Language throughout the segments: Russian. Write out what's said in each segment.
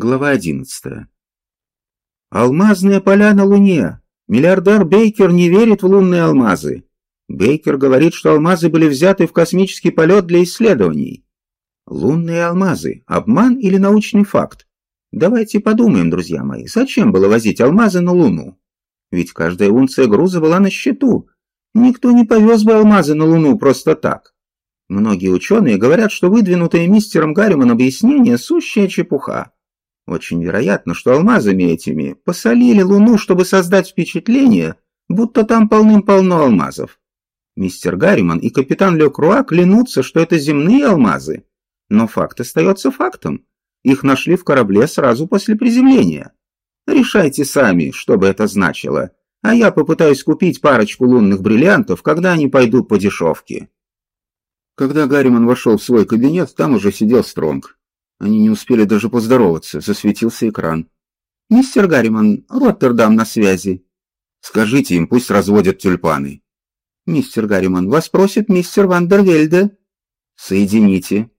Глава одиннадцатая. Алмазные поля на Луне. Миллиардер Бейкер не верит в лунные алмазы. Бейкер говорит, что алмазы были взяты в космический полет для исследований. Лунные алмазы – обман или научный факт? Давайте подумаем, друзья мои, зачем было возить алмазы на Луну? Ведь каждая унция груза была на счету. Никто не повез бы алмазы на Луну просто так. Многие ученые говорят, что выдвинутое мистером Гарриман объяснение – сущая чепуха. Очень вероятно, что алмазами этими посолили Луну, чтобы создать впечатление, будто там полным-полно алмазов. Мистер Гарриман и капитан Лекруа клянутся, что это земные алмазы. Но факт остается фактом. Их нашли в корабле сразу после приземления. Решайте сами, что бы это значило, а я попытаюсь купить парочку лунных бриллиантов, когда они пойдут по дешевке. Когда Гарриман вошел в свой кабинет, там уже сидел Стронг. Они не успели даже поздороваться, засветился экран. «Мистер Гарриман, Роттердам на связи». «Скажите им, пусть разводят тюльпаны». «Мистер Гарриман, вас просит мистер Вандервельде». «Соедините».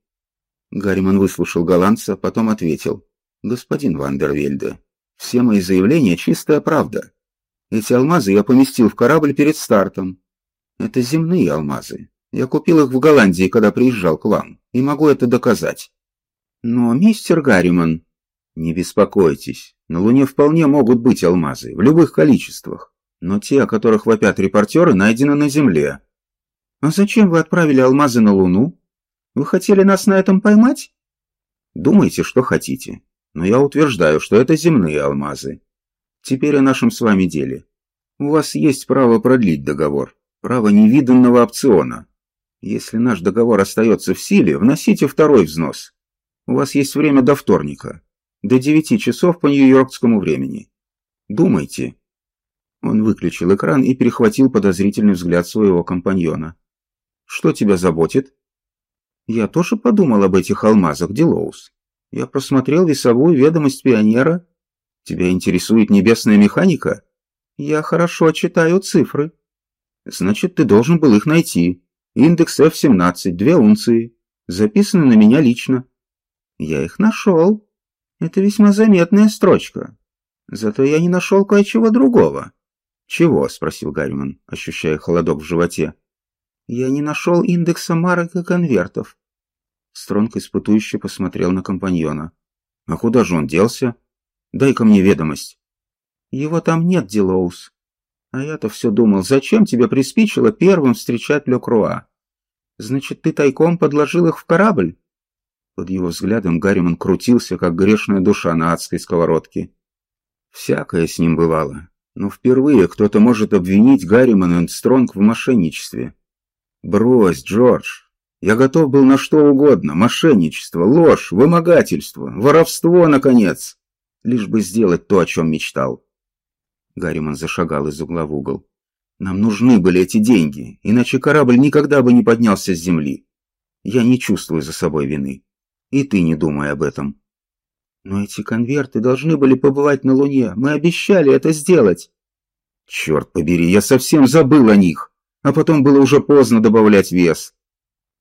Гарриман выслушал голландца, потом ответил. «Господин Вандервельде, все мои заявления — чистая правда. Эти алмазы я поместил в корабль перед стартом. Это земные алмазы. Я купил их в Голландии, когда приезжал к вам, и могу это доказать. Но, мистер Гарриман, не беспокойтесь, на Луне вполне могут быть алмазы, в любых количествах. Но те, о которых вопят репортеры, найдены на Земле. А зачем вы отправили алмазы на Луну? Вы хотели нас на этом поймать? Думайте, что хотите. Но я утверждаю, что это земные алмазы. Теперь о нашем с вами деле. У вас есть право продлить договор. Право невиданного опциона. Если наш договор остается в силе, вносите второй взнос. У вас есть время до вторника, до девяти часов по нью-йоркскому времени. Думайте». Он выключил экран и перехватил подозрительный взгляд своего компаньона. «Что тебя заботит?» «Я тоже подумал об этих алмазах, Дилоус. Я просмотрел весовую ведомость пионера. Тебя интересует небесная механика? Я хорошо читаю цифры. Значит, ты должен был их найти. Индекс F17, две унции. Записаны на меня лично. Я их нашел. Это весьма заметная строчка. Зато я не нашел кое-чего другого. Чего? спросил Гарриман, ощущая холодок в животе. Я не нашел индекса марок и конвертов. Стронг испытующе посмотрел на компаньона. А куда же он делся? Дай-ка мне ведомость. Его там нет, Дилоус. А я-то все думал, зачем тебе приспичило первым встречать Лекруа? Значит, ты тайком подложил их в корабль? Под его взглядом Гарриман крутился, как грешная душа на адской сковородке. Всякое с ним бывало, но впервые кто-то может обвинить Гарримана Стронг в мошенничестве. «Брось, Джордж, я готов был на что угодно. Мошенничество, ложь, вымогательство, воровство, наконец. Лишь бы сделать то, о чем мечтал. Гарриман зашагал из угла в угол. Нам нужны были эти деньги, иначе корабль никогда бы не поднялся с земли. Я не чувствую за собой вины. И ты не думай об этом. Но эти конверты должны были побывать на Луне. Мы обещали это сделать. Черт побери, я совсем забыл о них. А потом было уже поздно добавлять вес.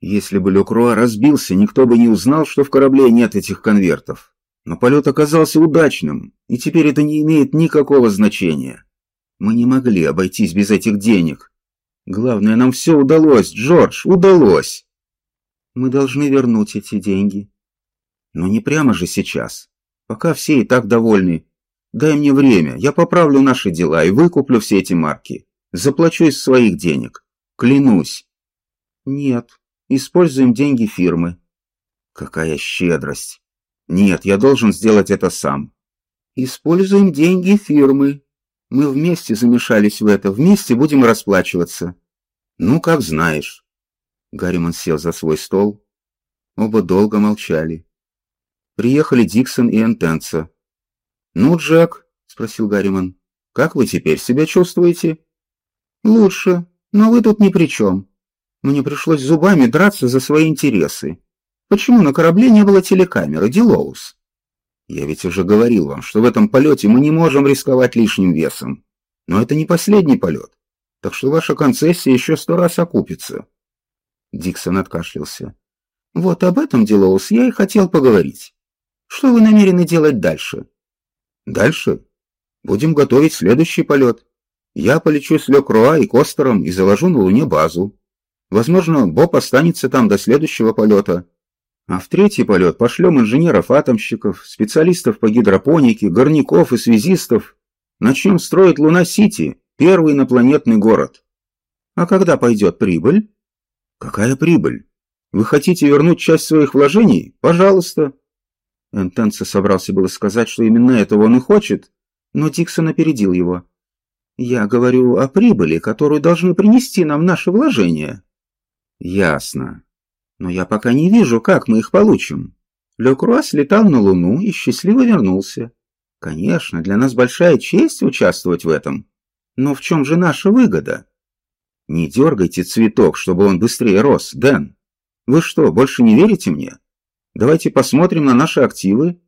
Если бы Лекруа разбился, никто бы не узнал, что в корабле нет этих конвертов. Но полет оказался удачным, и теперь это не имеет никакого значения. Мы не могли обойтись без этих денег. Главное, нам все удалось, Джордж, удалось. Мы должны вернуть эти деньги. Но не прямо же сейчас. Пока все и так довольны. Дай мне время, я поправлю наши дела и выкуплю все эти марки. Заплачу из своих денег. Клянусь. Нет, используем деньги фирмы. Какая щедрость. Нет, я должен сделать это сам. Используем деньги фирмы. Мы вместе замешались в это, вместе будем расплачиваться. Ну, как знаешь. Гарриман сел за свой стол. Оба долго молчали. Приехали Диксон и Энтенса. «Ну, Джек», — спросил Гарриман, — «как вы теперь себя чувствуете?» «Лучше, но вы тут ни при чем. Мне пришлось зубами драться за свои интересы. Почему на корабле не было телекамеры, Дилоус?» «Я ведь уже говорил вам, что в этом полете мы не можем рисковать лишним весом. Но это не последний полет, так что ваша концессия еще сто раз окупится». Диксон откашлялся. «Вот об этом, Дилоус, я и хотел поговорить. Что вы намерены делать дальше? Дальше? Будем готовить следующий полет. Я полечу с Лекруа и Костером и заложу на Луне базу. Возможно, Боб останется там до следующего полета. А в третий полет пошлем инженеров-атомщиков, специалистов по гидропонике, горняков и связистов. Начнем строить Луна-Сити, первый инопланетный город. А когда пойдет прибыль? Какая прибыль? Вы хотите вернуть часть своих вложений? Пожалуйста. Энтенце собрался было сказать, что именно этого он и хочет, но Диксон опередил его. «Я говорю о прибыли, которую должны принести нам наши вложения». «Ясно. Но я пока не вижу, как мы их получим. Лекруа летал на Луну и счастливо вернулся. Конечно, для нас большая честь участвовать в этом. Но в чем же наша выгода? Не дергайте цветок, чтобы он быстрее рос, Дэн. Вы что, больше не верите мне? Давайте посмотрим на наши активы.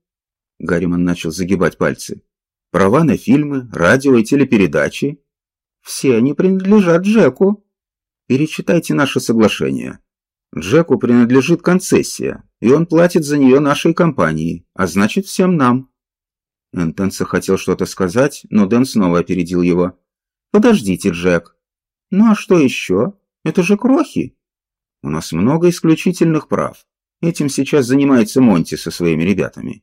Гарриман начал загибать пальцы. Права на фильмы, радио и телепередачи. Все они принадлежат Джеку. Перечитайте наше соглашение. Джеку принадлежит концессия, и он платит за нее нашей компании, а значит всем нам. Энтенса хотел что-то сказать, но Дэн снова опередил его. «Подождите, Джек. Ну а что еще? Это же крохи. У нас много исключительных прав. Этим сейчас занимается Монти со своими ребятами.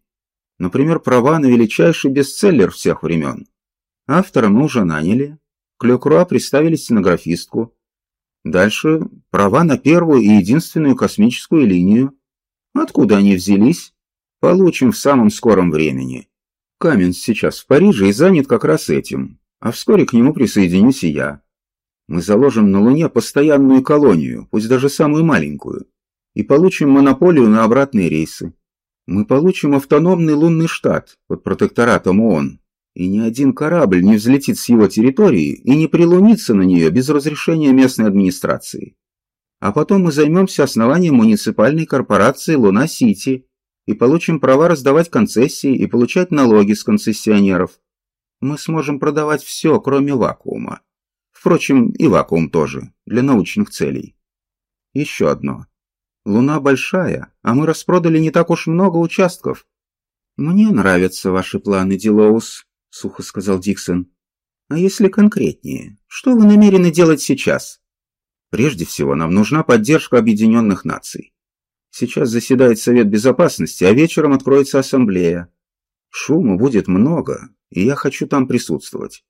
Например, права на величайший бестселлер всех времен. Автора мы уже наняли. Клёкруа представили стенографистку. Дальше права на первую и единственную космическую линию. Откуда они взялись? Получим в самом скором времени. Каменс сейчас в Париже и занят как раз этим, а вскоре к нему присоединюсь и я. Мы заложим на Луне постоянную колонию, пусть даже самую маленькую, и получим монополию на обратные рейсы. Мы получим автономный лунный штат под протекторатом ООН, и ни один корабль не взлетит с его территории и не прилунится на нее без разрешения местной администрации. А потом мы займемся основанием муниципальной корпорации «Луна-Сити» и получим права раздавать концессии и получать налоги с концессионеров. Мы сможем продавать все, кроме вакуума. Впрочем, и вакуум тоже, для научных целей. Еще одно. Луна большая, а мы распродали не так уж много участков. Мне нравятся ваши планы, Дилоус, — сухо сказал Диксон. «А если конкретнее, что вы намерены делать сейчас?» «Прежде всего, нам нужна поддержка Объединенных Наций. Сейчас заседает Совет Безопасности, а вечером откроется Ассамблея. Шума будет много, и я хочу там присутствовать.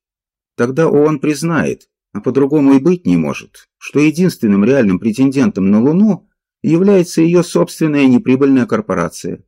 Тогда ООН признает, а по-другому и быть не может, что единственным реальным претендентом на Луну является ее собственная неприбыльная корпорация.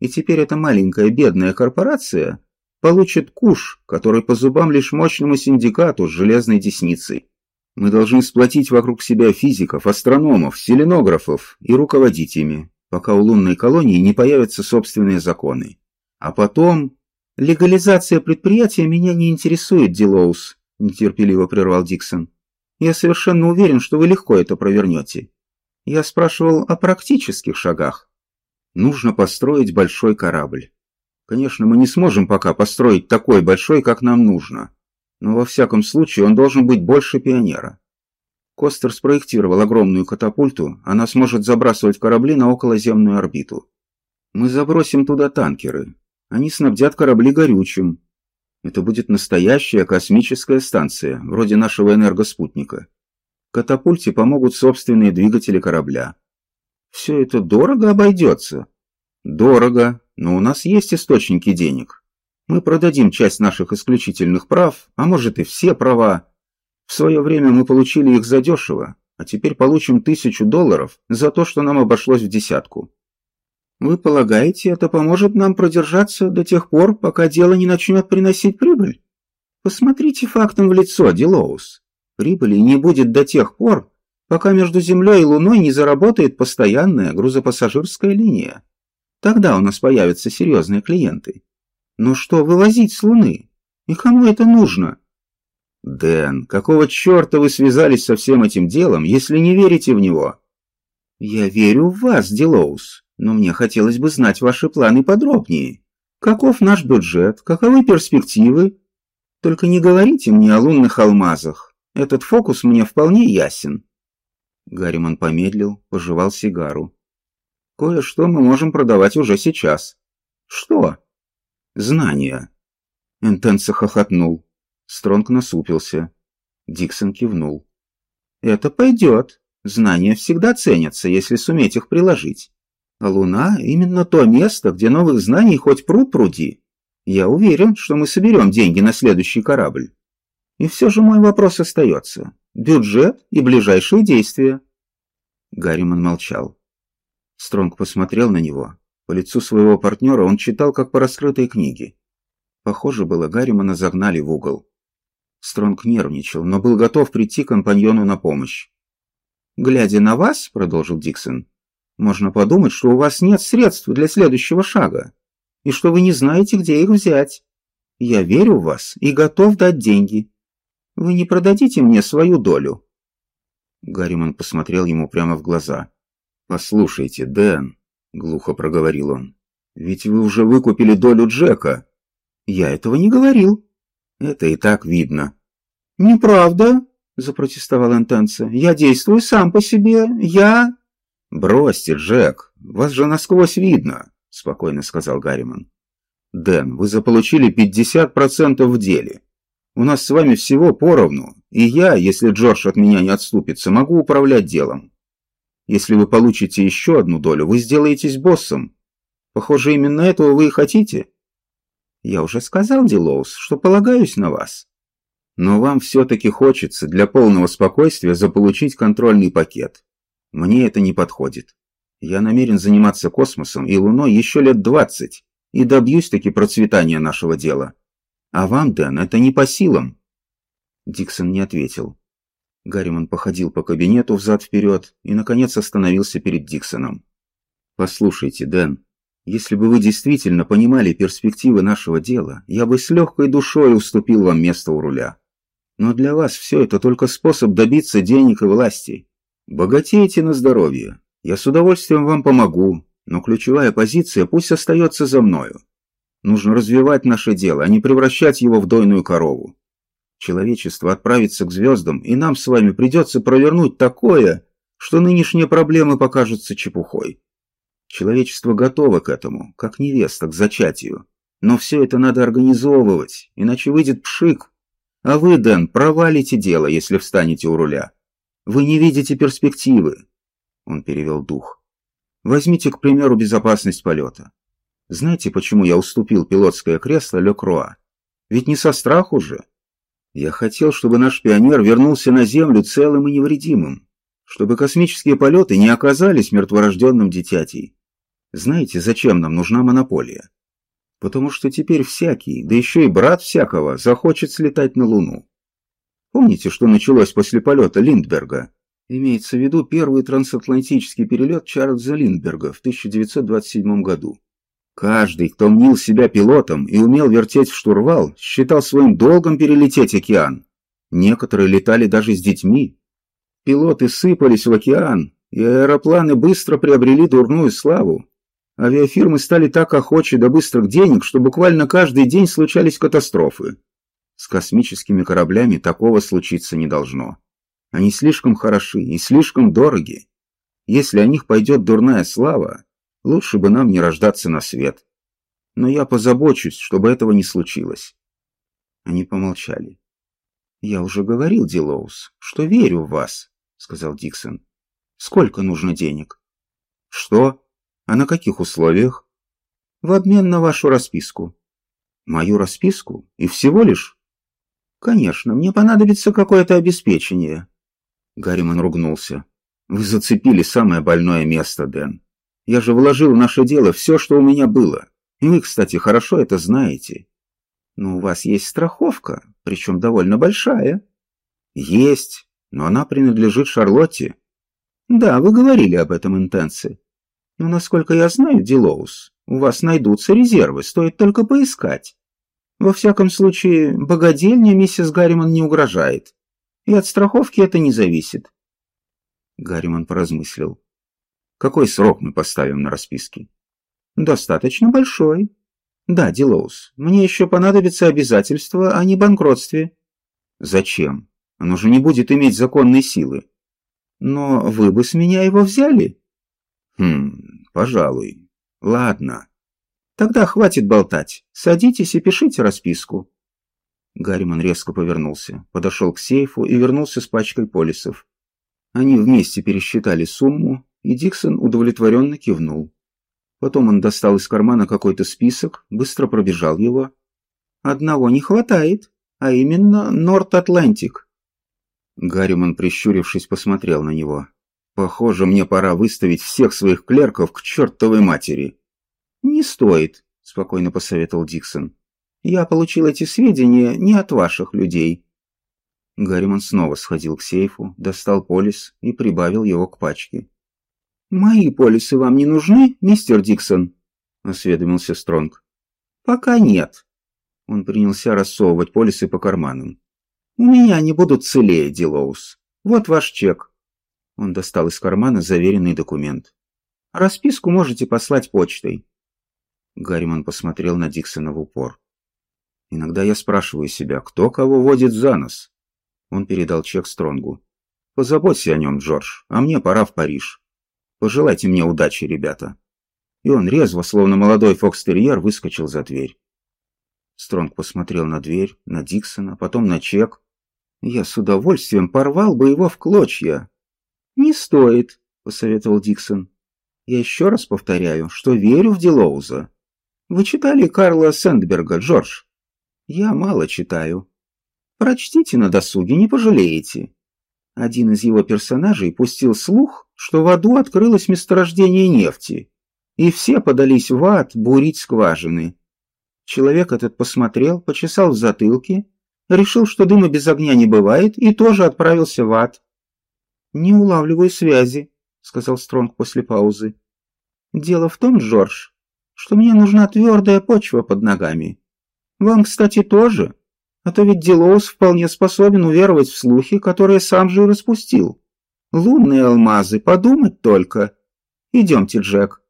И теперь эта маленькая бедная корпорация получит куш, который по зубам лишь мощному синдикату с железной десницей. Мы должны сплотить вокруг себя физиков, астрономов, селенографов и руководить ими, пока у лунной колонии не появятся собственные законы. А потом... Легализация предприятия меня не интересует, Дилоус, нетерпеливо прервал Диксон. Я совершенно уверен, что вы легко это провернете. Я спрашивал о практических шагах. Нужно построить большой корабль. Конечно, мы не сможем пока построить такой большой, как нам нужно. Но во всяком случае он должен быть больше пионера. Костер спроектировал огромную катапульту, она сможет забрасывать корабли на околоземную орбиту. Мы забросим туда танкеры. Они снабдят корабли горючим. Это будет настоящая космическая станция, вроде нашего энергоспутника. Катапульте помогут собственные двигатели корабля. Все это дорого обойдется. Дорого, но у нас есть источники денег. Мы продадим часть наших исключительных прав, а может и все права. В свое время мы получили их задешево, а теперь получим тысячу долларов за то, что нам обошлось в десятку. Вы полагаете, это поможет нам продержаться до тех пор, пока дело не начнет приносить прибыль? Посмотрите фактом в лицо, Дилоус. Прибыли не будет до тех пор, пока между Землей и Луной не заработает постоянная грузопассажирская линия. Тогда у нас появятся серьезные клиенты. Но что вывозить с Луны? И кому это нужно? Дэн, какого черта вы связались со всем этим делом, если не верите в него? Я верю в вас, Дилоус, но мне хотелось бы знать ваши планы подробнее. Каков наш бюджет, каковы перспективы? Только не говорите мне о лунных алмазах. Этот фокус мне вполне ясен. Гарриман помедлил, пожевал сигару. Кое-что мы можем продавать уже сейчас. Что? Знания. Энтенса хохотнул. Стронг насупился. Диксон кивнул. Это пойдет. Знания всегда ценятся, если суметь их приложить. А Луна — именно то место, где новых знаний хоть пруд пруди. Я уверен, что мы соберем деньги на следующий корабль. И все же мой вопрос остается. Бюджет и ближайшие действия. Гарриман молчал. Стронг посмотрел на него. По лицу своего партнера он читал, как по раскрытой книге. Похоже было, Гарримана загнали в угол. Стронг нервничал, но был готов прийти компаньону на помощь. «Глядя на вас», — продолжил Диксон, — «можно подумать, что у вас нет средств для следующего шага, и что вы не знаете, где их взять. Я верю в вас и готов дать деньги. Вы не продадите мне свою долю?» Гарриман посмотрел ему прямо в глаза. «Послушайте, Дэн», — глухо проговорил он, — «ведь вы уже выкупили долю Джека». «Я этого не говорил». «Это и так видно». «Неправда», — запротестовал Интенса. «Я действую сам по себе. Я...» «Бросьте, Джек, вас же насквозь видно», — спокойно сказал Гарриман. «Дэн, вы заполучили 50% в деле. У нас с вами всего поровну, и я, если Джордж от меня не отступится, могу управлять делом. Если вы получите еще одну долю, вы сделаетесь боссом. Похоже, именно этого вы и хотите». «Я уже сказал, Дилоус, что полагаюсь на вас». Но вам все-таки хочется для полного спокойствия заполучить контрольный пакет. Мне это не подходит. Я намерен заниматься космосом и Луной еще лет двадцать и добьюсь таки процветания нашего дела. А вам, Дэн, это не по силам. Диксон не ответил. Гарриман походил по кабинету взад-вперед и, наконец, остановился перед Диксоном. «Послушайте, Дэн, если бы вы действительно понимали перспективы нашего дела, я бы с легкой душой уступил вам место у руля. Но для вас все это только способ добиться денег и власти. Богатейте на здоровье. Я с удовольствием вам помогу, но ключевая позиция пусть остается за мною. Нужно развивать наше дело, а не превращать его в дойную корову. Человечество отправится к звездам, и нам с вами придется провернуть такое, что нынешние проблемы покажутся чепухой. Человечество готово к этому, как невеста к зачатию. Но все это надо организовывать, иначе выйдет пшик, а вы, Дэн, провалите дело, если встанете у руля. Вы не видите перспективы. Он перевел дух. Возьмите, к примеру, безопасность полета. Знаете, почему я уступил пилотское кресло Ле Круа? Ведь не со страху же. Я хотел, чтобы наш пионер вернулся на Землю целым и невредимым, чтобы космические полеты не оказались мертворожденным дитятей. Знаете, зачем нам нужна монополия? потому что теперь всякий, да еще и брат всякого, захочет слетать на Луну. Помните, что началось после полета Линдберга? Имеется в виду первый трансатлантический перелет Чарльза Линдберга в 1927 году. Каждый, кто мнил себя пилотом и умел вертеть в штурвал, считал своим долгом перелететь океан. Некоторые летали даже с детьми. Пилоты сыпались в океан, и аэропланы быстро приобрели дурную славу. Авиафирмы стали так охочи до быстрых денег, что буквально каждый день случались катастрофы. С космическими кораблями такого случиться не должно. Они слишком хороши и слишком дороги. Если о них пойдет дурная слава, лучше бы нам не рождаться на свет. Но я позабочусь, чтобы этого не случилось. Они помолчали. «Я уже говорил, Дилоус, что верю в вас», — сказал Диксон. «Сколько нужно денег?» «Что?» А на каких условиях? В обмен на вашу расписку. Мою расписку? И всего лишь? Конечно, мне понадобится какое-то обеспечение. Гарриман ругнулся. Вы зацепили самое больное место, Дэн. Я же вложил в наше дело все, что у меня было. И вы, кстати, хорошо это знаете. Но у вас есть страховка, причем довольно большая. Есть, но она принадлежит Шарлотте. Да, вы говорили об этом интенсе. Но, насколько я знаю, Дилоус, у вас найдутся резервы, стоит только поискать. Во всяком случае, богадельня миссис Гарриман не угрожает. И от страховки это не зависит. Гарриман поразмыслил. Какой срок мы поставим на расписке? Достаточно большой. Да, Дилоус, мне еще понадобится обязательство о небанкротстве. Зачем? Оно же не будет иметь законной силы. Но вы бы с меня его взяли. Хм, пожалуй. Ладно. Тогда хватит болтать. Садитесь и пишите расписку. Гарриман резко повернулся, подошел к сейфу и вернулся с пачкой полисов. Они вместе пересчитали сумму, и Диксон удовлетворенно кивнул. Потом он достал из кармана какой-то список, быстро пробежал его. «Одного не хватает, а именно Норт-Атлантик». Гарриман, прищурившись, посмотрел на него. «Похоже, мне пора выставить всех своих клерков к чертовой матери». «Не стоит», — спокойно посоветовал Диксон. «Я получил эти сведения не от ваших людей». Гарриман снова сходил к сейфу, достал полис и прибавил его к пачке. «Мои полисы вам не нужны, мистер Диксон?» — осведомился Стронг. «Пока нет». Он принялся рассовывать полисы по карманам. «У меня они будут целее, Дилоус. Вот ваш чек». Он достал из кармана заверенный документ. «Расписку можете послать почтой. Гарриман посмотрел на Диксона в упор. «Иногда я спрашиваю себя, кто кого водит за нос?» Он передал чек Стронгу. «Позаботься о нем, Джордж, а мне пора в Париж. Пожелайте мне удачи, ребята». И он резво, словно молодой фокстерьер, выскочил за дверь. Стронг посмотрел на дверь, на Диксона, потом на чек. «Я с удовольствием порвал бы его в клочья». «Не стоит», — посоветовал Диксон. «Я еще раз повторяю, что верю в Дилоуза. Вы читали Карла Сэндберга, Джордж? Я мало читаю. Прочтите на досуге, не пожалеете. Один из его персонажей пустил слух, что в аду открылось месторождение нефти, и все подались в ад бурить скважины. Человек этот посмотрел, почесал в затылке, решил, что дыма без огня не бывает, и тоже отправился в ад. «Не улавливаю связи», — сказал Стронг после паузы. «Дело в том, Джордж, что мне нужна твердая почва под ногами. Вам, кстати, тоже. А то ведь Делоус вполне способен уверовать в слухи, которые сам же и распустил. Лунные алмазы, подумать только. Идемте, Джек.